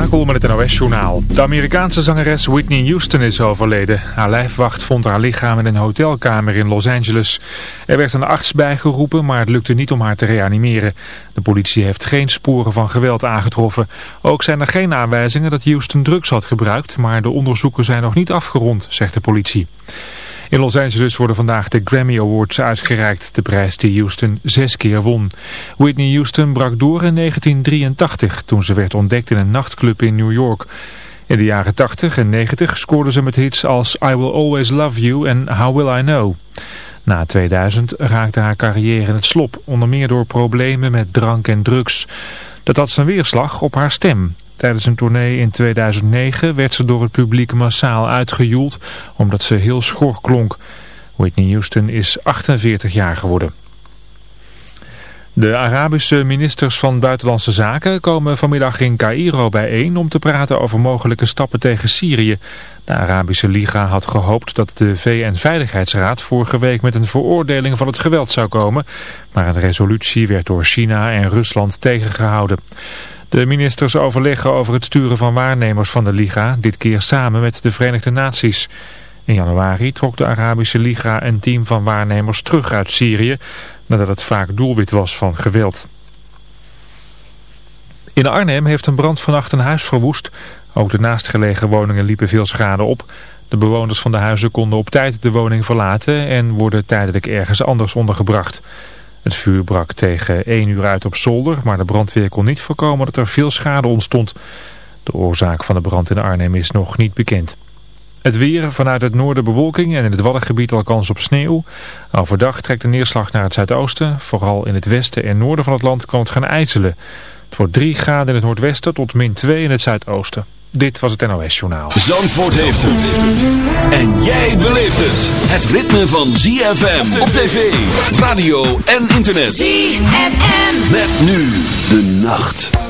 Met. De Amerikaanse zangeres Whitney Houston is overleden. Haar lijfwacht vond haar lichaam in een hotelkamer in Los Angeles. Er werd een arts bijgeroepen, maar het lukte niet om haar te reanimeren. De politie heeft geen sporen van geweld aangetroffen. Ook zijn er geen aanwijzingen dat Houston drugs had gebruikt, maar de onderzoeken zijn nog niet afgerond, zegt de politie. In Los Angeles worden vandaag de Grammy Awards uitgereikt, de prijs die Houston zes keer won. Whitney Houston brak door in 1983 toen ze werd ontdekt in een nachtclub in New York. In de jaren 80 en 90 scoorde ze met hits als I Will Always Love You en How Will I Know. Na 2000 raakte haar carrière in het slop, onder meer door problemen met drank en drugs. Dat had zijn weerslag op haar stem. Tijdens een tournee in 2009 werd ze door het publiek massaal uitgejoeld omdat ze heel schor klonk. Whitney Houston is 48 jaar geworden. De Arabische ministers van Buitenlandse Zaken komen vanmiddag in Cairo bijeen om te praten over mogelijke stappen tegen Syrië. De Arabische Liga had gehoopt dat de VN-veiligheidsraad vorige week met een veroordeling van het geweld zou komen, maar een resolutie werd door China en Rusland tegengehouden. De ministers overleggen over het sturen van waarnemers van de Liga, dit keer samen met de Verenigde Naties. In januari trok de Arabische Liga een team van waarnemers terug uit Syrië, nadat het vaak doelwit was van geweld. In Arnhem heeft een brand vannacht een huis verwoest. Ook de naastgelegen woningen liepen veel schade op. De bewoners van de huizen konden op tijd de woning verlaten en worden tijdelijk ergens anders ondergebracht. Het vuur brak tegen 1 uur uit op zolder, maar de brandweer kon niet voorkomen dat er veel schade ontstond. De oorzaak van de brand in Arnhem is nog niet bekend. Het weer vanuit het noorden bewolking en in het Waddengebied al kans op sneeuw. Overdag trekt de neerslag naar het zuidoosten. Vooral in het westen en noorden van het land kan het gaan ijzelen. Het wordt 3 graden in het noordwesten tot min 2 in het zuidoosten. Dit was het NOS Journaal. Zandvoort heeft het. En jij beleeft het. Het ritme van ZFM op tv, radio en internet. ZFM. Met nu de nacht.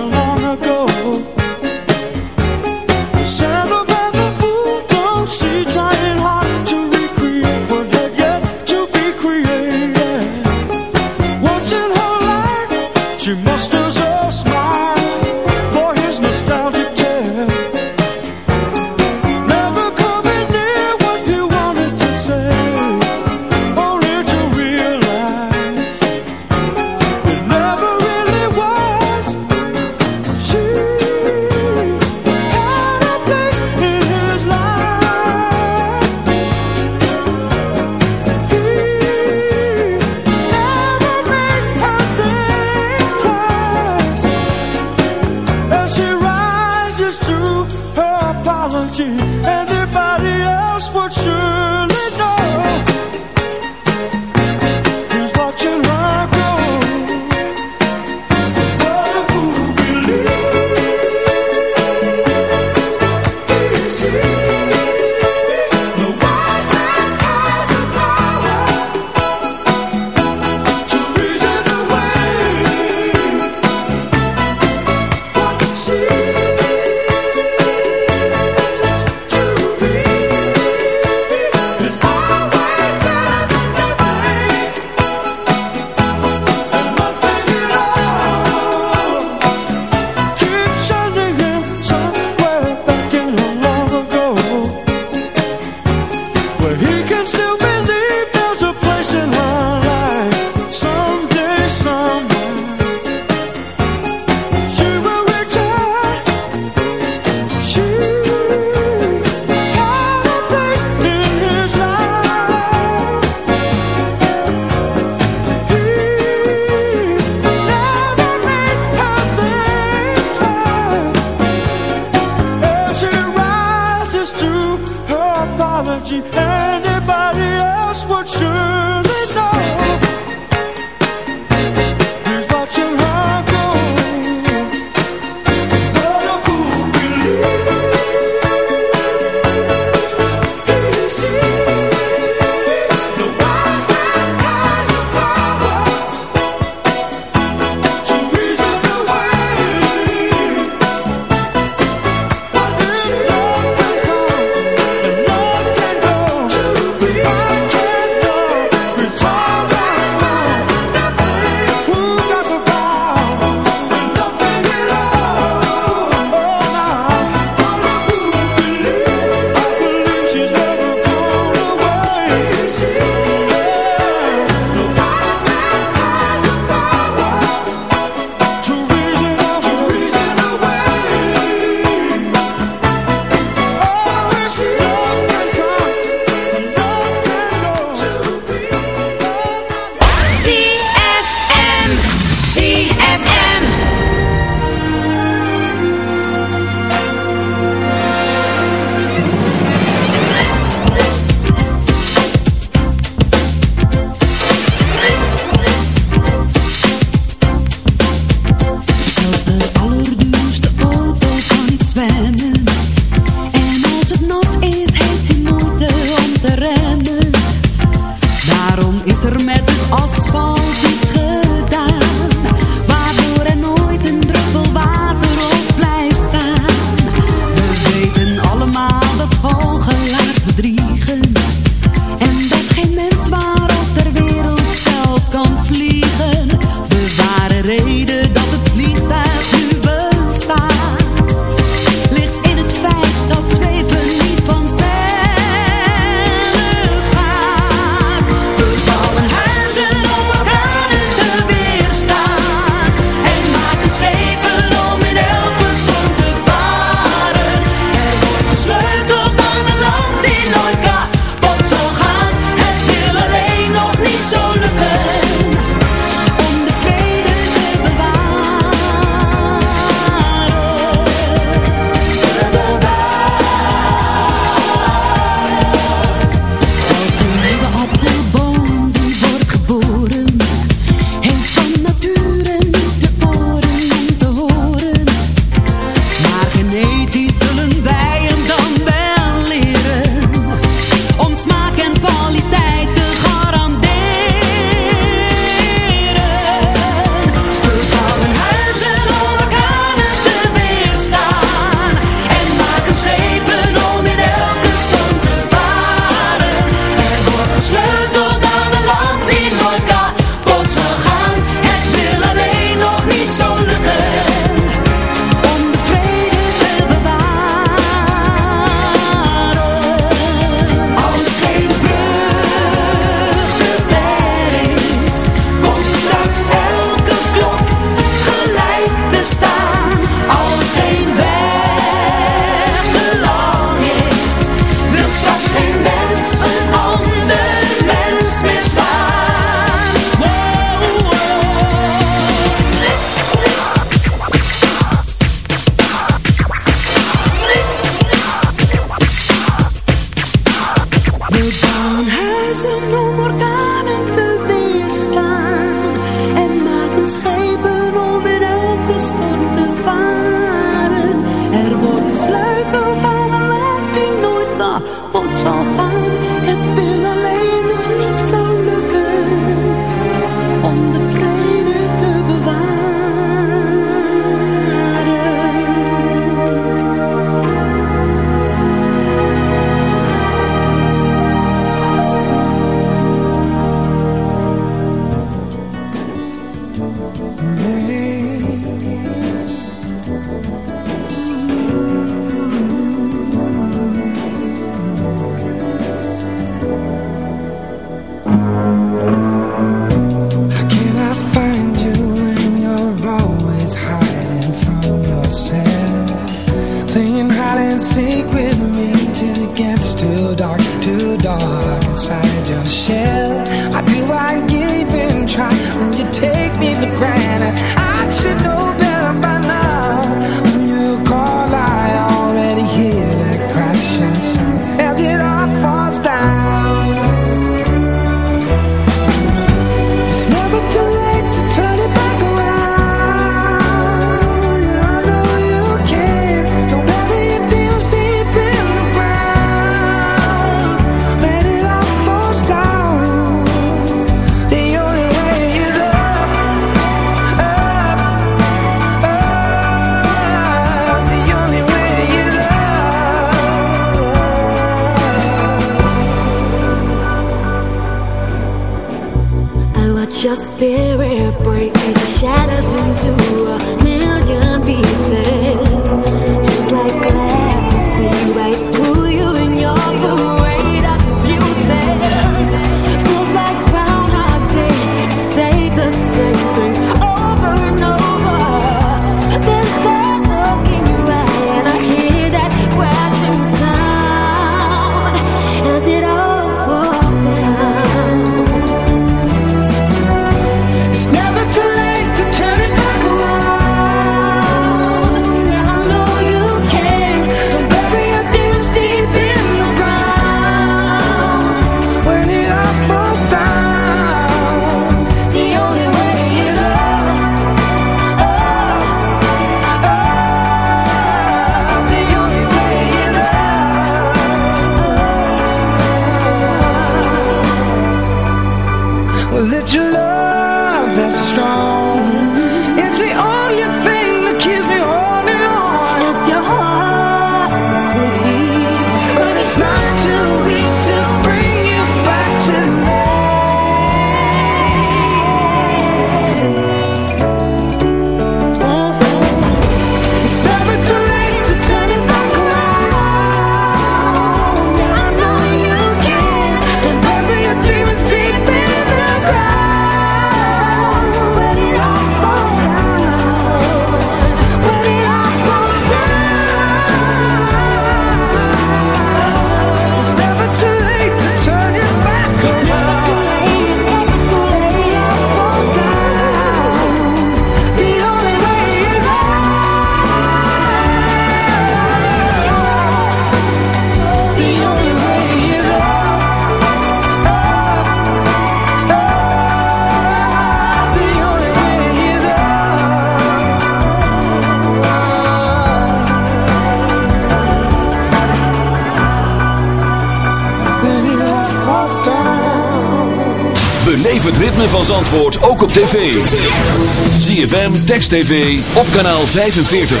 ZFM, Text TV, op kanaal 45.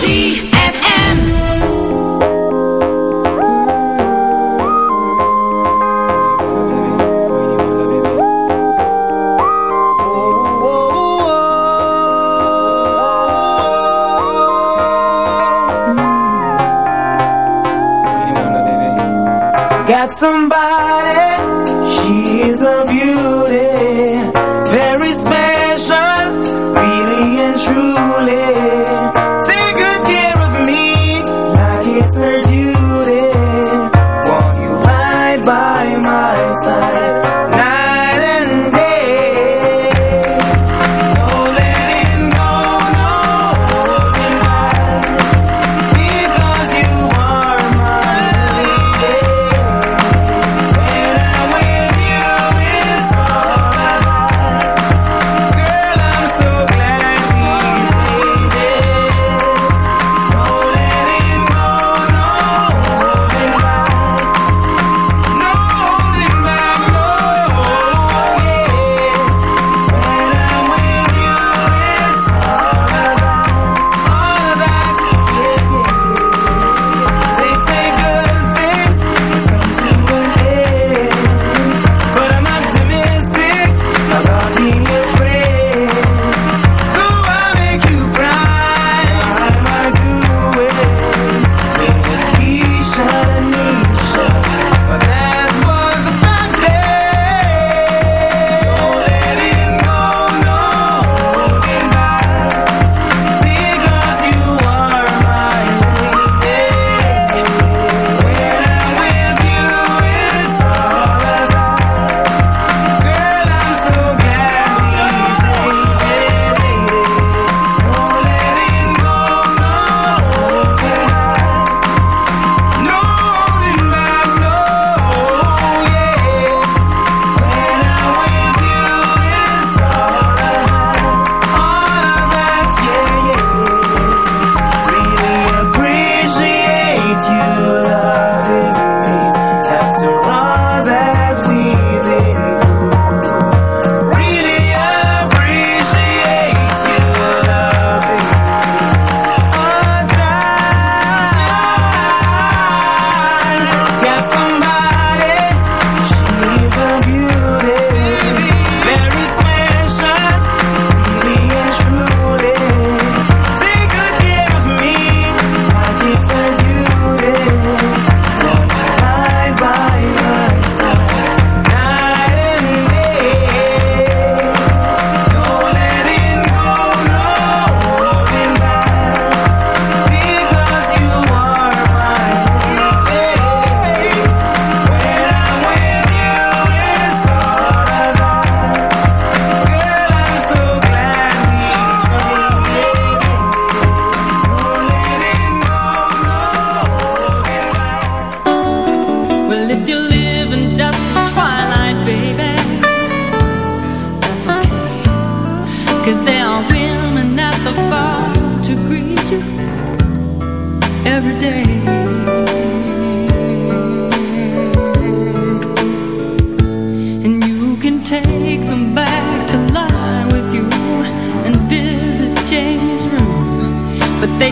ZFM. Got somebody, she's a beauty.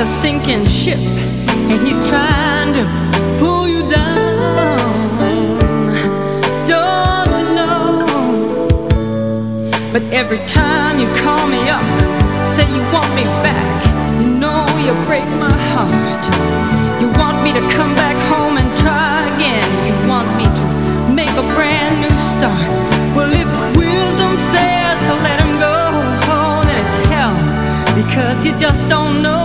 a sinking ship and he's trying to pull you down. Don't you know? But every time you call me up say you want me back, you know you break my heart. You want me to come back home and try again. You want me to make a brand new start. Well, if wisdom says to let him go, then it's hell. Because you just don't know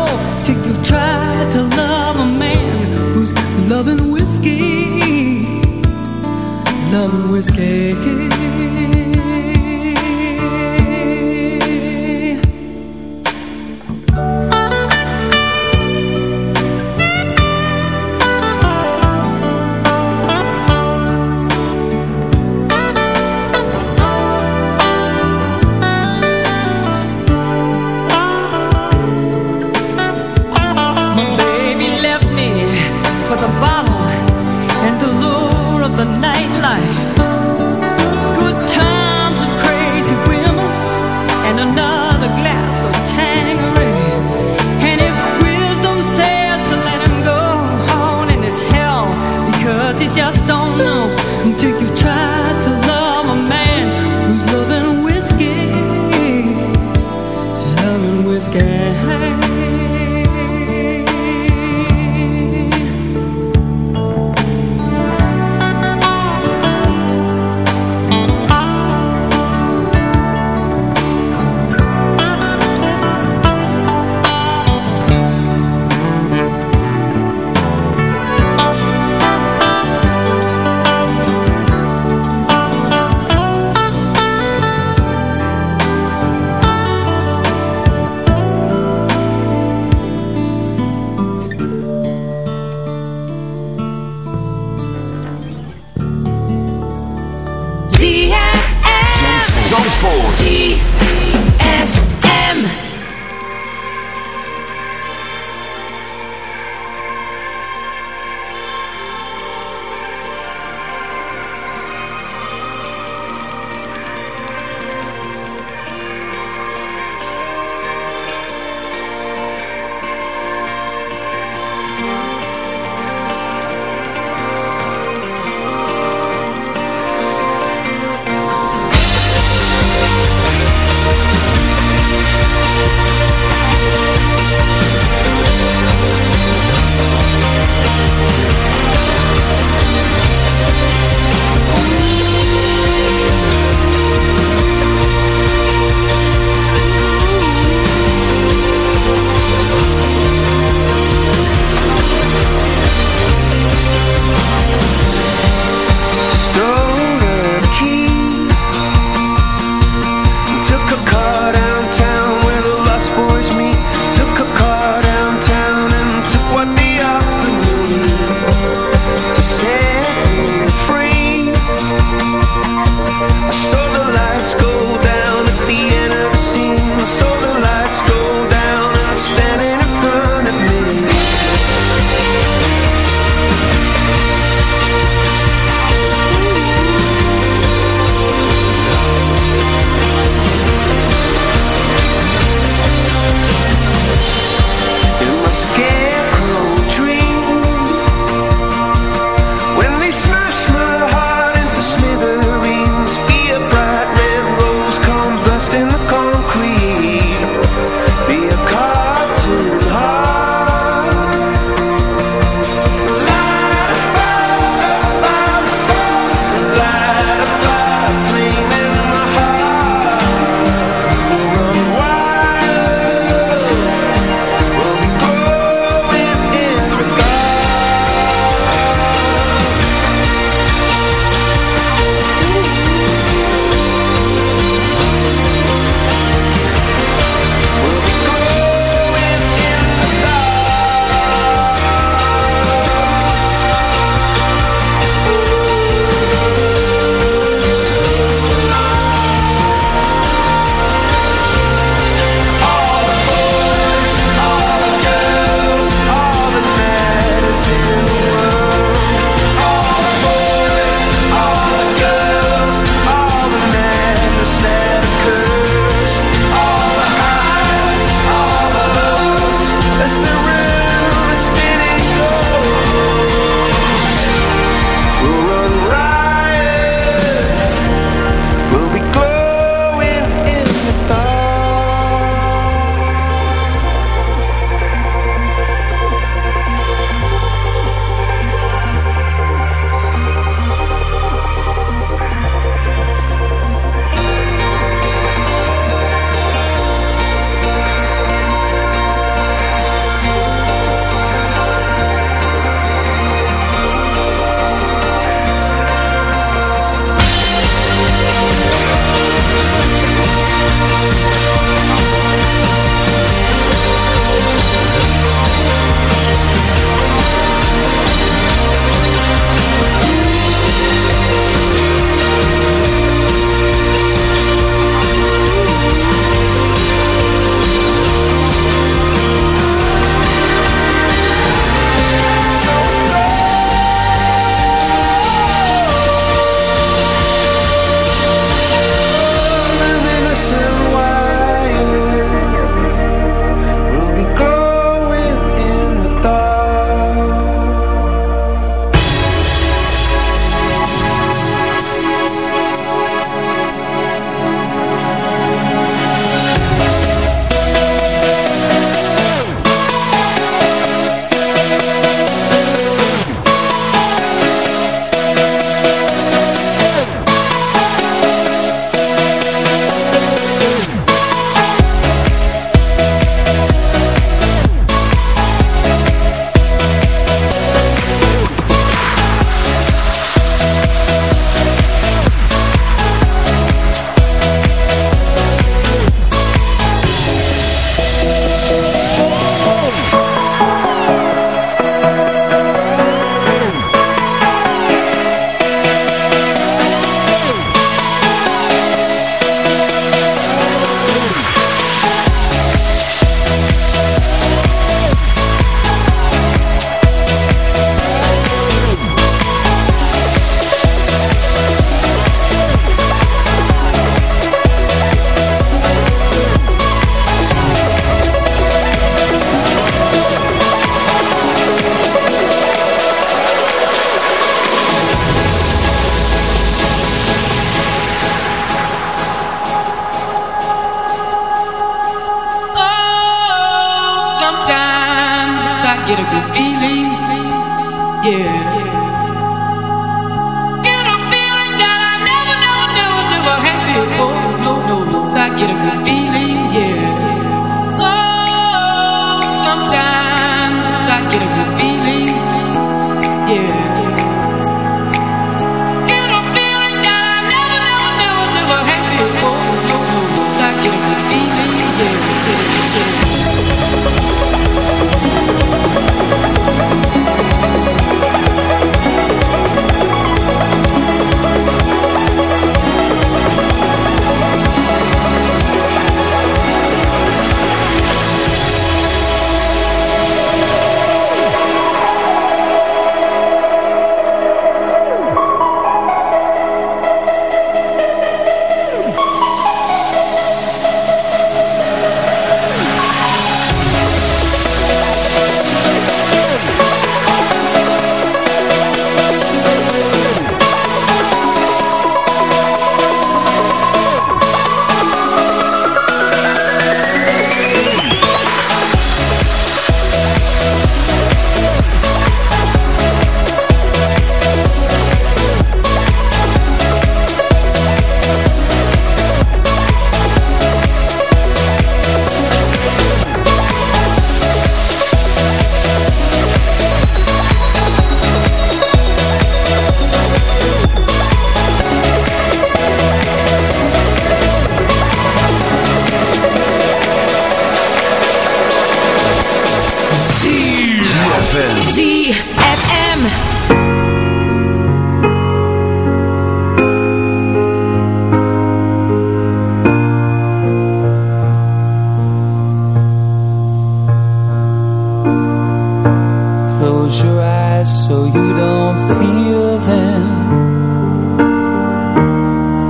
Close your eyes so you don't feel them.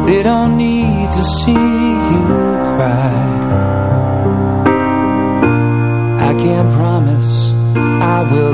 They don't need to see you cry. I can't promise I will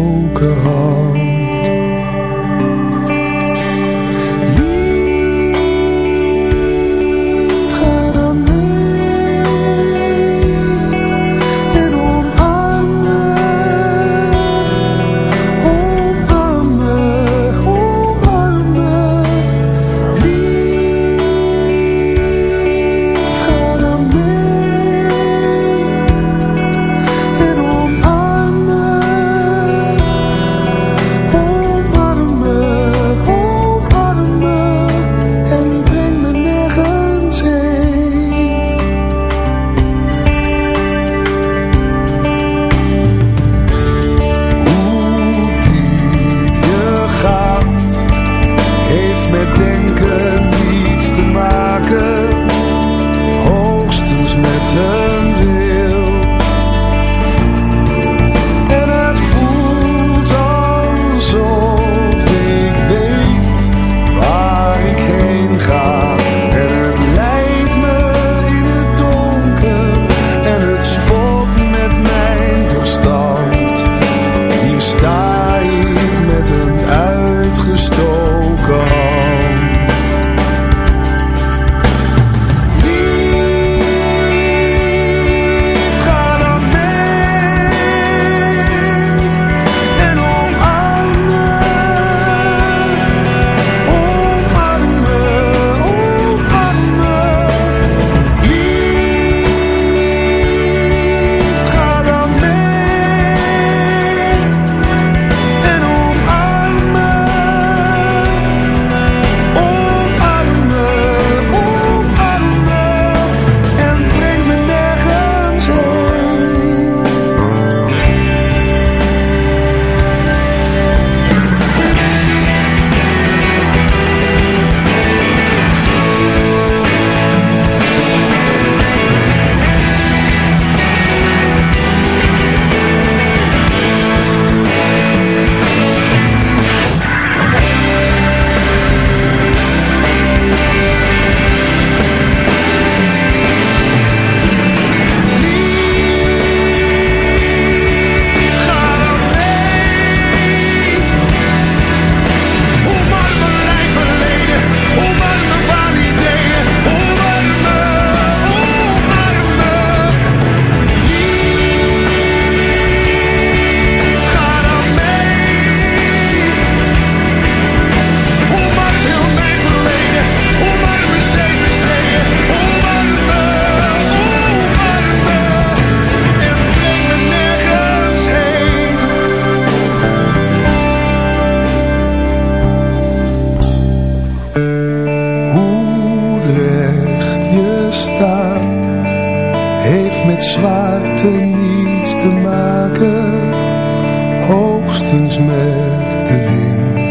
hoogstens met de wind.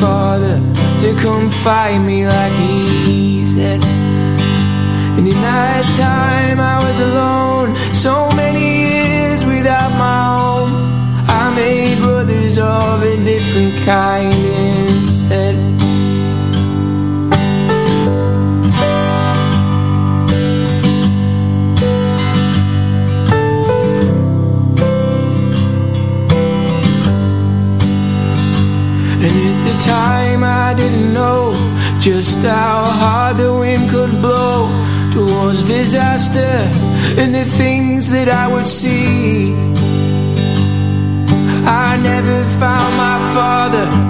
father to come find me like he said. And in that time I was alone So many years without my home. I made brothers of a different kind time I didn't know Just how hard the wind could blow Towards disaster And the things that I would see. I never found my father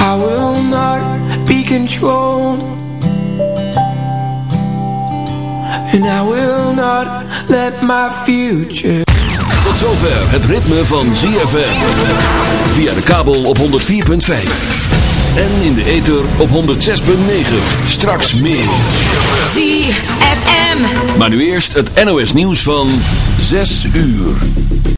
I will not be controlled And I will not let my future Tot zover het ritme van ZFM. Via de kabel op 104.5. En in de ether op 106.9. Straks meer. ZFM. Maar nu eerst het NOS nieuws van 6 uur.